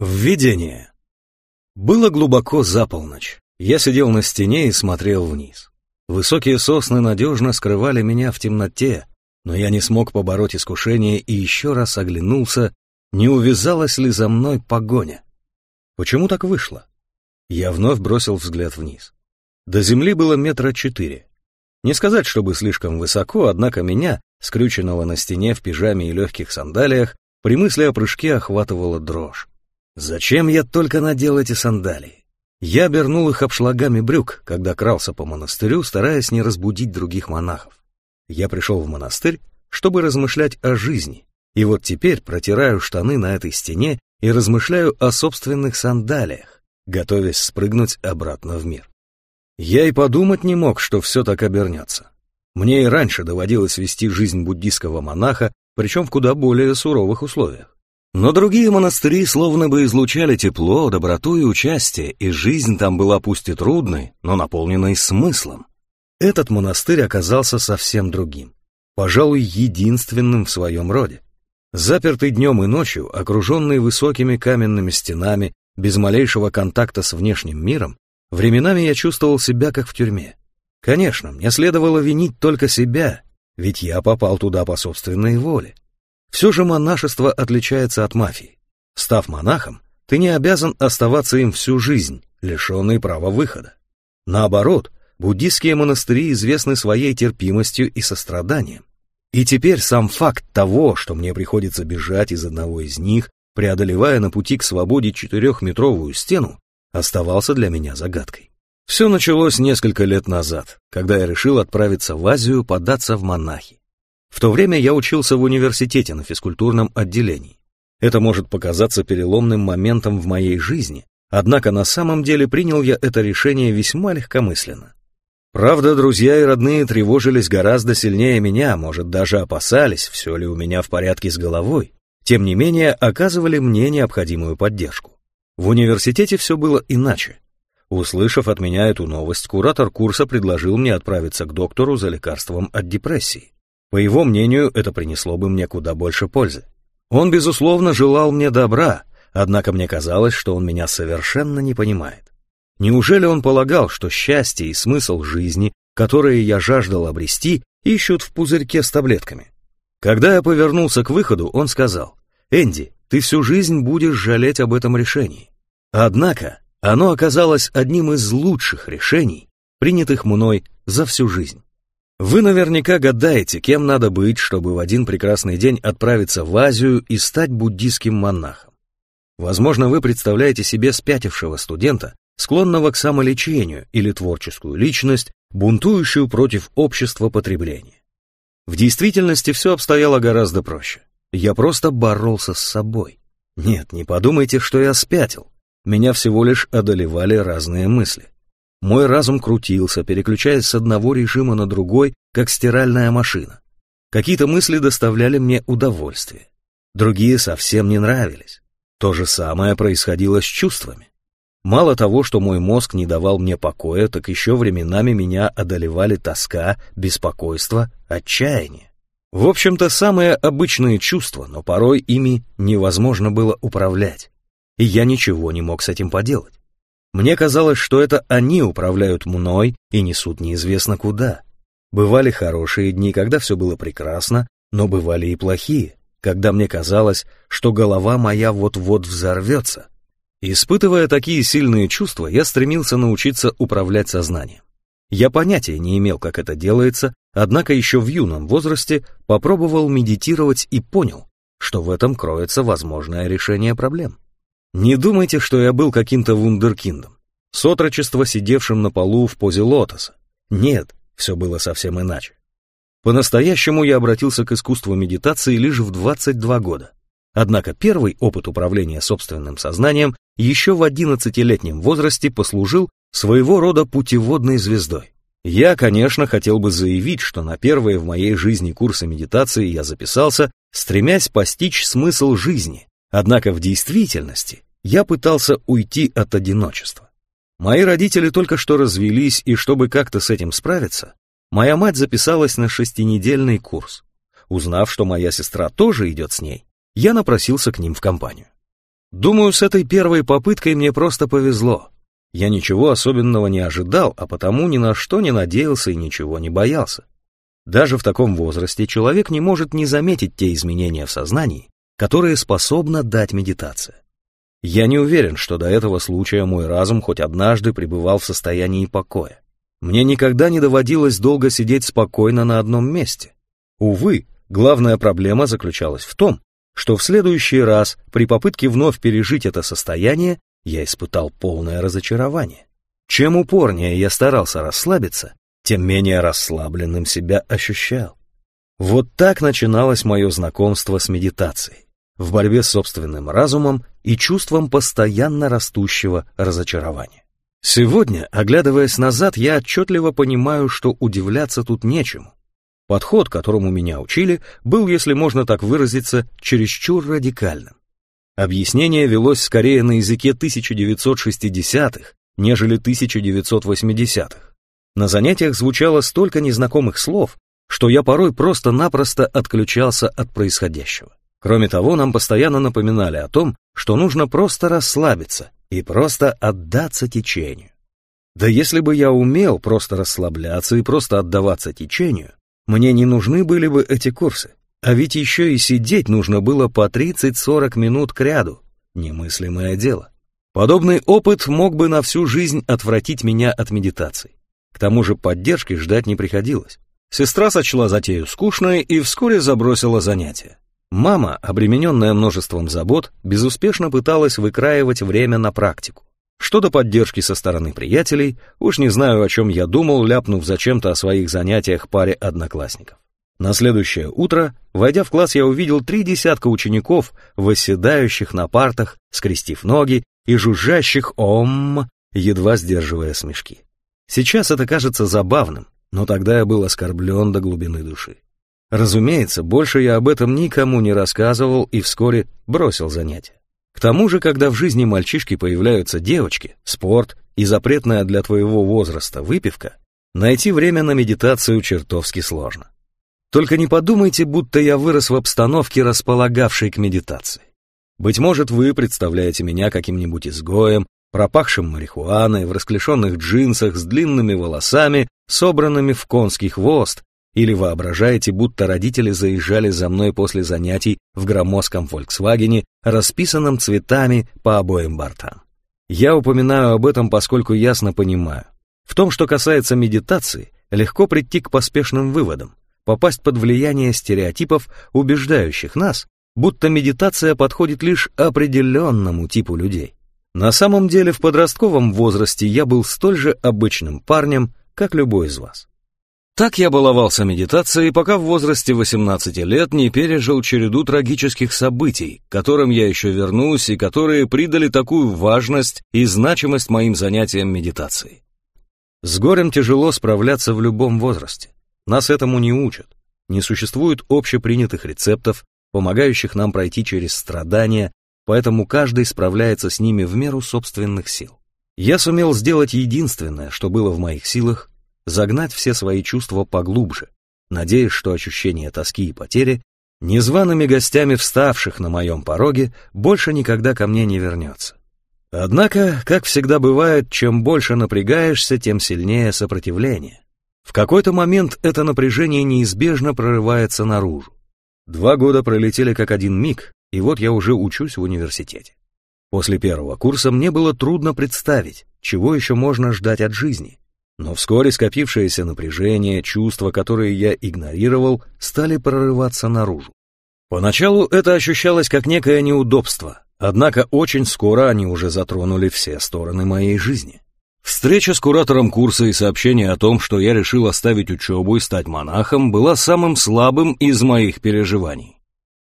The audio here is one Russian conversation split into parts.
Введение. Было глубоко за полночь. Я сидел на стене и смотрел вниз. Высокие сосны надежно скрывали меня в темноте, но я не смог побороть искушение и еще раз оглянулся, не увязалась ли за мной погоня. Почему так вышло? Я вновь бросил взгляд вниз. До земли было метра четыре. Не сказать, чтобы слишком высоко, однако меня, скрюченного на стене в пижаме и легких сандалиях, при мысли о прыжке охватывала дрожь. Зачем я только надел эти сандалии? Я обернул их обшлагами брюк, когда крался по монастырю, стараясь не разбудить других монахов. Я пришел в монастырь, чтобы размышлять о жизни, и вот теперь протираю штаны на этой стене и размышляю о собственных сандалиях, готовясь спрыгнуть обратно в мир. Я и подумать не мог, что все так обернется. Мне и раньше доводилось вести жизнь буддийского монаха, причем в куда более суровых условиях. Но другие монастыри словно бы излучали тепло, доброту и участие, и жизнь там была пусть и трудной, но наполненной смыслом. Этот монастырь оказался совсем другим, пожалуй, единственным в своем роде. Запертый днем и ночью, окруженный высокими каменными стенами, без малейшего контакта с внешним миром, временами я чувствовал себя как в тюрьме. Конечно, мне следовало винить только себя, ведь я попал туда по собственной воле. Все же монашество отличается от мафии. Став монахом, ты не обязан оставаться им всю жизнь, лишенный права выхода. Наоборот, буддийские монастыри известны своей терпимостью и состраданием. И теперь сам факт того, что мне приходится бежать из одного из них, преодолевая на пути к свободе четырехметровую стену, оставался для меня загадкой. Все началось несколько лет назад, когда я решил отправиться в Азию податься в монахи. В то время я учился в университете на физкультурном отделении. Это может показаться переломным моментом в моей жизни, однако на самом деле принял я это решение весьма легкомысленно. Правда, друзья и родные тревожились гораздо сильнее меня, может, даже опасались, все ли у меня в порядке с головой. Тем не менее, оказывали мне необходимую поддержку. В университете все было иначе. Услышав от меня эту новость, куратор курса предложил мне отправиться к доктору за лекарством от депрессии. По его мнению, это принесло бы мне куда больше пользы. Он, безусловно, желал мне добра, однако мне казалось, что он меня совершенно не понимает. Неужели он полагал, что счастье и смысл жизни, которые я жаждал обрести, ищут в пузырьке с таблетками? Когда я повернулся к выходу, он сказал, «Энди, ты всю жизнь будешь жалеть об этом решении». Однако оно оказалось одним из лучших решений, принятых мной за всю жизнь. Вы наверняка гадаете, кем надо быть, чтобы в один прекрасный день отправиться в Азию и стать буддийским монахом. Возможно, вы представляете себе спятившего студента, склонного к самолечению или творческую личность, бунтующую против общества потребления. В действительности все обстояло гораздо проще. Я просто боролся с собой. Нет, не подумайте, что я спятил. Меня всего лишь одолевали разные мысли. Мой разум крутился, переключаясь с одного режима на другой, как стиральная машина. Какие-то мысли доставляли мне удовольствие, другие совсем не нравились. То же самое происходило с чувствами. Мало того, что мой мозг не давал мне покоя, так еще временами меня одолевали тоска, беспокойство, отчаяние. В общем-то, самые обычные чувства, но порой ими невозможно было управлять. И я ничего не мог с этим поделать. Мне казалось, что это они управляют мной и несут неизвестно куда. Бывали хорошие дни, когда все было прекрасно, но бывали и плохие, когда мне казалось, что голова моя вот-вот взорвется. Испытывая такие сильные чувства, я стремился научиться управлять сознанием. Я понятия не имел, как это делается, однако еще в юном возрасте попробовал медитировать и понял, что в этом кроется возможное решение проблем. Не думайте, что я был каким-то вундеркиндом, с отрочества сидевшим на полу в позе лотоса. Нет, все было совсем иначе. По-настоящему я обратился к искусству медитации лишь в 22 года. Однако первый опыт управления собственным сознанием еще в 11-летнем возрасте послужил своего рода путеводной звездой. Я, конечно, хотел бы заявить, что на первые в моей жизни курсы медитации я записался, стремясь постичь смысл жизни, Однако в действительности я пытался уйти от одиночества. Мои родители только что развелись, и чтобы как-то с этим справиться, моя мать записалась на шестинедельный курс. Узнав, что моя сестра тоже идет с ней, я напросился к ним в компанию. Думаю, с этой первой попыткой мне просто повезло. Я ничего особенного не ожидал, а потому ни на что не надеялся и ничего не боялся. Даже в таком возрасте человек не может не заметить те изменения в сознании, которые способна дать медитация. Я не уверен, что до этого случая мой разум хоть однажды пребывал в состоянии покоя. Мне никогда не доводилось долго сидеть спокойно на одном месте. Увы, главная проблема заключалась в том, что в следующий раз при попытке вновь пережить это состояние я испытал полное разочарование. Чем упорнее я старался расслабиться, тем менее расслабленным себя ощущал. Вот так начиналось мое знакомство с медитацией, в борьбе с собственным разумом и чувством постоянно растущего разочарования. Сегодня, оглядываясь назад, я отчетливо понимаю, что удивляться тут нечему. Подход, которому меня учили, был, если можно так выразиться, чересчур радикальным. Объяснение велось скорее на языке 1960-х, нежели 1980-х. На занятиях звучало столько незнакомых слов, что я порой просто-напросто отключался от происходящего. Кроме того, нам постоянно напоминали о том, что нужно просто расслабиться и просто отдаться течению. Да если бы я умел просто расслабляться и просто отдаваться течению, мне не нужны были бы эти курсы. А ведь еще и сидеть нужно было по 30-40 минут к ряду. Немыслимое дело. Подобный опыт мог бы на всю жизнь отвратить меня от медитации. К тому же поддержки ждать не приходилось. Сестра сочла затею скучной и вскоре забросила занятия. Мама, обремененная множеством забот, безуспешно пыталась выкраивать время на практику. Что до поддержки со стороны приятелей, уж не знаю, о чем я думал, ляпнув зачем-то о своих занятиях паре одноклассников. На следующее утро, войдя в класс, я увидел три десятка учеников, восседающих на партах, скрестив ноги и жужжащих «Ом», едва сдерживая смешки. Сейчас это кажется забавным, но тогда я был оскорблен до глубины души. Разумеется, больше я об этом никому не рассказывал и вскоре бросил занятия. К тому же, когда в жизни мальчишки появляются девочки, спорт и запретная для твоего возраста выпивка, найти время на медитацию чертовски сложно. Только не подумайте, будто я вырос в обстановке, располагавшей к медитации. Быть может, вы представляете меня каким-нибудь изгоем, пропахшим марихуаной, в расклешенных джинсах, с длинными волосами, собранными в конский хвост, или воображаете, будто родители заезжали за мной после занятий в громоздком «Фольксвагене», расписанном цветами по обоим бортам. Я упоминаю об этом, поскольку ясно понимаю. В том, что касается медитации, легко прийти к поспешным выводам, попасть под влияние стереотипов, убеждающих нас, будто медитация подходит лишь определенному типу людей. На самом деле в подростковом возрасте я был столь же обычным парнем, как любой из вас. Так я баловался медитацией, пока в возрасте 18 лет не пережил череду трагических событий, к которым я еще вернусь и которые придали такую важность и значимость моим занятиям медитацией. С горем тяжело справляться в любом возрасте. Нас этому не учат. Не существует общепринятых рецептов, помогающих нам пройти через страдания, поэтому каждый справляется с ними в меру собственных сил. Я сумел сделать единственное, что было в моих силах, загнать все свои чувства поглубже, надеясь, что ощущение тоски и потери, незваными гостями вставших на моем пороге, больше никогда ко мне не вернется. Однако, как всегда бывает, чем больше напрягаешься, тем сильнее сопротивление. В какой-то момент это напряжение неизбежно прорывается наружу. Два года пролетели как один миг, и вот я уже учусь в университете. После первого курса мне было трудно представить, чего еще можно ждать от жизни. Но вскоре скопившееся напряжение, чувства, которые я игнорировал, стали прорываться наружу. Поначалу это ощущалось как некое неудобство, однако очень скоро они уже затронули все стороны моей жизни. Встреча с куратором курса и сообщение о том, что я решил оставить учебу и стать монахом, была самым слабым из моих переживаний.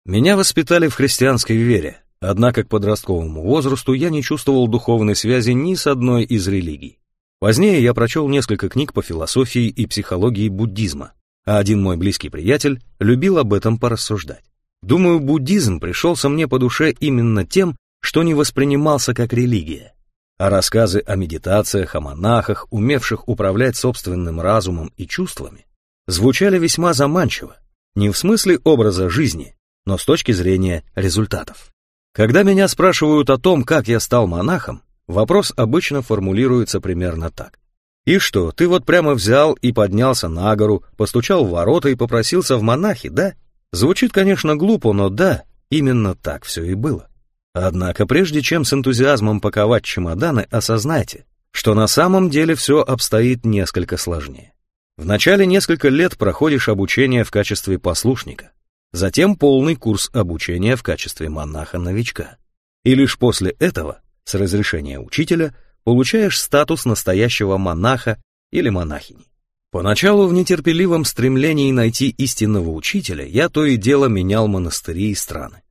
Меня воспитали в христианской вере, однако к подростковому возрасту я не чувствовал духовной связи ни с одной из религий. Позднее я прочел несколько книг по философии и психологии буддизма, а один мой близкий приятель любил об этом порассуждать. Думаю, буддизм пришелся мне по душе именно тем, что не воспринимался как религия а рассказы о медитациях, о монахах, умевших управлять собственным разумом и чувствами, звучали весьма заманчиво, не в смысле образа жизни, но с точки зрения результатов. Когда меня спрашивают о том, как я стал монахом, вопрос обычно формулируется примерно так. «И что, ты вот прямо взял и поднялся на гору, постучал в ворота и попросился в монахи, да?» Звучит, конечно, глупо, но да, именно так все и было. Однако, прежде чем с энтузиазмом паковать чемоданы, осознайте, что на самом деле все обстоит несколько сложнее. Вначале несколько лет проходишь обучение в качестве послушника, затем полный курс обучения в качестве монаха-новичка. И лишь после этого, с разрешения учителя, получаешь статус настоящего монаха или монахини. Поначалу в нетерпеливом стремлении найти истинного учителя я то и дело менял монастыри и страны.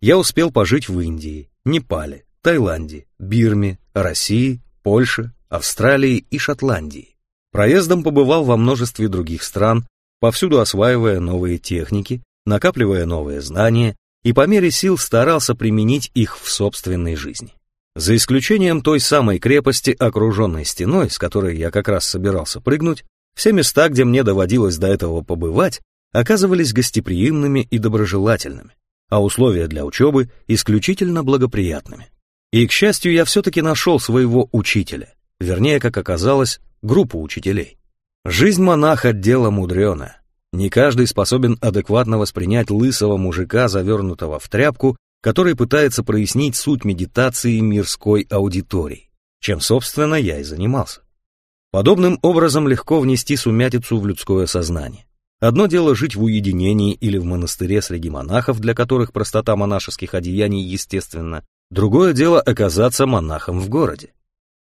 Я успел пожить в Индии, Непале, Таиланде, Бирме, России, Польше, Австралии и Шотландии. Проездом побывал во множестве других стран, повсюду осваивая новые техники, накапливая новые знания и по мере сил старался применить их в собственной жизни. За исключением той самой крепости, окруженной стеной, с которой я как раз собирался прыгнуть, все места, где мне доводилось до этого побывать, оказывались гостеприимными и доброжелательными, а условия для учебы исключительно благоприятными. И, к счастью, я все-таки нашел своего учителя, вернее, как оказалось, группу учителей. Жизнь монаха — дело мудреное. Не каждый способен адекватно воспринять лысого мужика, завернутого в тряпку, который пытается прояснить суть медитации мирской аудитории, чем, собственно, я и занимался. Подобным образом легко внести сумятицу в людское сознание. Одно дело жить в уединении или в монастыре среди монахов, для которых простота монашеских одеяний естественна, другое дело оказаться монахом в городе.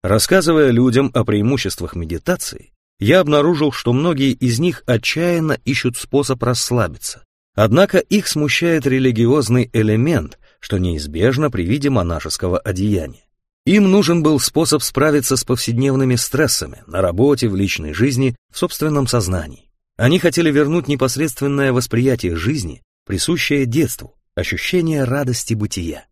Рассказывая людям о преимуществах медитации, я обнаружил, что многие из них отчаянно ищут способ расслабиться. Однако их смущает религиозный элемент, что неизбежно при виде монашеского одеяния. Им нужен был способ справиться с повседневными стрессами на работе, в личной жизни, в собственном сознании. Они хотели вернуть непосредственное восприятие жизни, присущее детству, ощущение радости бытия.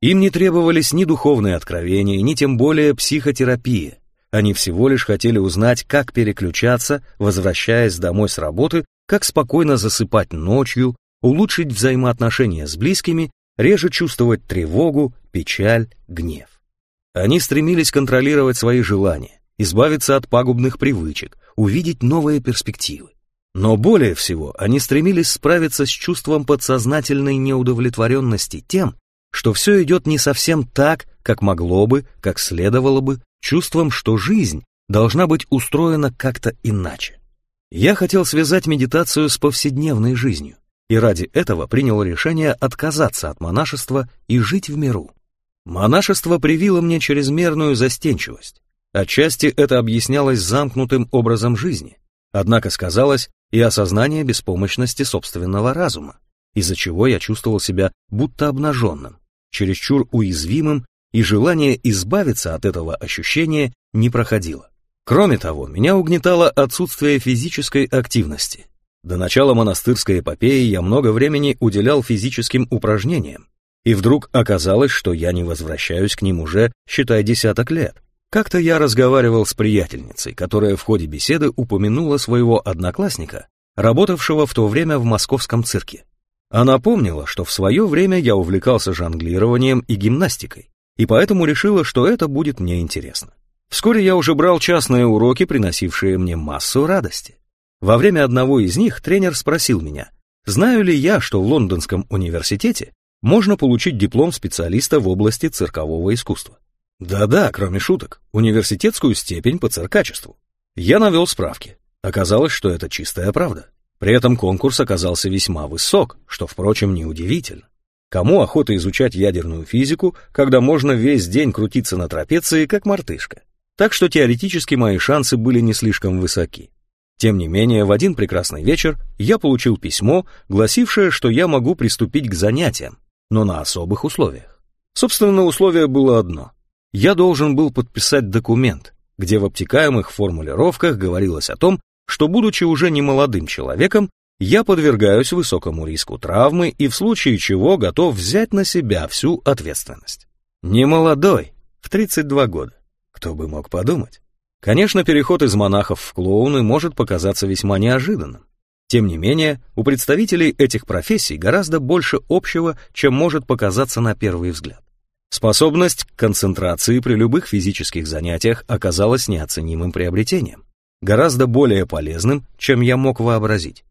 Им не требовались ни духовные откровения, ни тем более психотерапия. Они всего лишь хотели узнать, как переключаться, возвращаясь домой с работы, как спокойно засыпать ночью, улучшить взаимоотношения с близкими, реже чувствовать тревогу, печаль, гнев. Они стремились контролировать свои желания, избавиться от пагубных привычек, увидеть новые перспективы. Но более всего они стремились справиться с чувством подсознательной неудовлетворенности тем, что все идет не совсем так, как могло бы, как следовало бы, чувством, что жизнь должна быть устроена как-то иначе. Я хотел связать медитацию с повседневной жизнью, и ради этого принял решение отказаться от монашества и жить в миру. Монашество привило мне чрезмерную застенчивость. Отчасти это объяснялось замкнутым образом жизни, однако сказалось и осознание беспомощности собственного разума, из-за чего я чувствовал себя будто обнаженным, чересчур уязвимым, и желание избавиться от этого ощущения не проходило. Кроме того, меня угнетало отсутствие физической активности. До начала монастырской эпопеи я много времени уделял физическим упражнениям, и вдруг оказалось, что я не возвращаюсь к ним уже, считай, десяток лет. Как-то я разговаривал с приятельницей, которая в ходе беседы упомянула своего одноклассника, работавшего в то время в московском цирке. Она помнила, что в свое время я увлекался жонглированием и гимнастикой, и поэтому решила, что это будет мне интересно. Вскоре я уже брал частные уроки, приносившие мне массу радости. Во время одного из них тренер спросил меня, знаю ли я, что в Лондонском университете можно получить диплом специалиста в области циркового искусства. Да-да, кроме шуток, университетскую степень по циркачеству. Я навел справки. Оказалось, что это чистая правда. При этом конкурс оказался весьма высок, что, впрочем, неудивительно. Кому охота изучать ядерную физику, когда можно весь день крутиться на трапеции, как мартышка? Так что теоретически мои шансы были не слишком высоки. Тем не менее, в один прекрасный вечер я получил письмо, гласившее, что я могу приступить к занятиям, но на особых условиях. Собственно, условие было одно. Я должен был подписать документ, где в обтекаемых формулировках говорилось о том, что, будучи уже не молодым человеком, я подвергаюсь высокому риску травмы и в случае чего готов взять на себя всю ответственность. Не молодой, в 32 года. Кто бы мог подумать? Конечно, переход из монахов в клоуны может показаться весьма неожиданным. Тем не менее, у представителей этих профессий гораздо больше общего, чем может показаться на первый взгляд. Способность к концентрации при любых физических занятиях оказалась неоценимым приобретением, гораздо более полезным, чем я мог вообразить.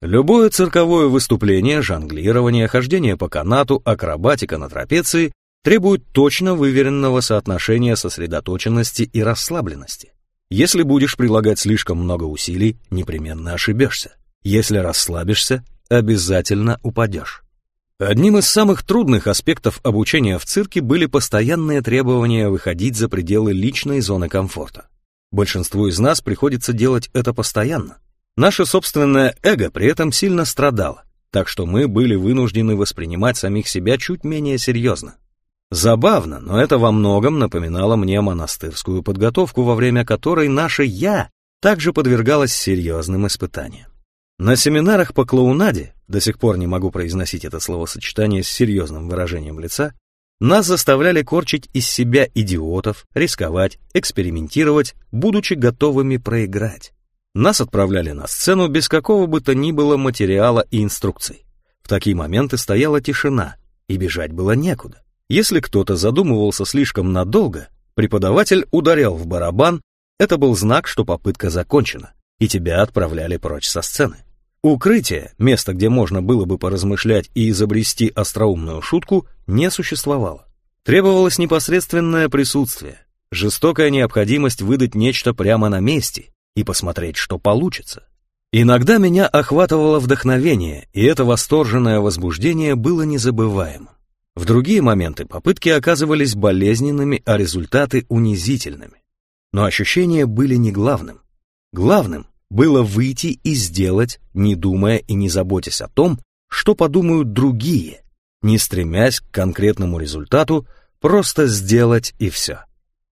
Любое цирковое выступление, жонглирование, хождение по канату, акробатика на трапеции требует точно выверенного соотношения сосредоточенности и расслабленности. Если будешь прилагать слишком много усилий, непременно ошибешься. Если расслабишься, обязательно упадешь. Одним из самых трудных аспектов обучения в цирке были постоянные требования выходить за пределы личной зоны комфорта. Большинству из нас приходится делать это постоянно. Наше собственное эго при этом сильно страдало, так что мы были вынуждены воспринимать самих себя чуть менее серьезно. Забавно, но это во многом напоминало мне монастырскую подготовку, во время которой наше «я» также подвергалось серьезным испытаниям. На семинарах по клоунаде, до сих пор не могу произносить это словосочетание с серьезным выражением лица, нас заставляли корчить из себя идиотов, рисковать, экспериментировать, будучи готовыми проиграть. Нас отправляли на сцену без какого бы то ни было материала и инструкций. В такие моменты стояла тишина, и бежать было некуда. Если кто-то задумывался слишком надолго, преподаватель ударял в барабан, это был знак, что попытка закончена, и тебя отправляли прочь со сцены. Укрытие, место, где можно было бы поразмышлять и изобрести остроумную шутку, не существовало. Требовалось непосредственное присутствие, жестокая необходимость выдать нечто прямо на месте и посмотреть, что получится. Иногда меня охватывало вдохновение, и это восторженное возбуждение было незабываемым. В другие моменты попытки оказывались болезненными, а результаты унизительными. Но ощущения были не главным. Главным было выйти и сделать, не думая и не заботясь о том, что подумают другие, не стремясь к конкретному результату, просто сделать и все.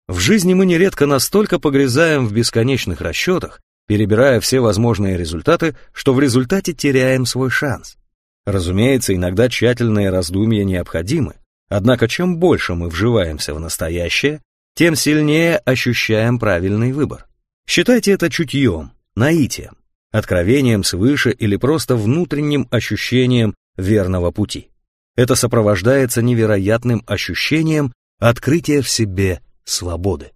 В жизни мы нередко настолько погрязаем в бесконечных расчетах, перебирая все возможные результаты, что в результате теряем свой шанс. Разумеется, иногда тщательные раздумья необходимы, однако чем больше мы вживаемся в настоящее, тем сильнее ощущаем правильный выбор. Считайте это чутьем, наитием, откровением свыше или просто внутренним ощущением верного пути. Это сопровождается невероятным ощущением открытия в себе свободы.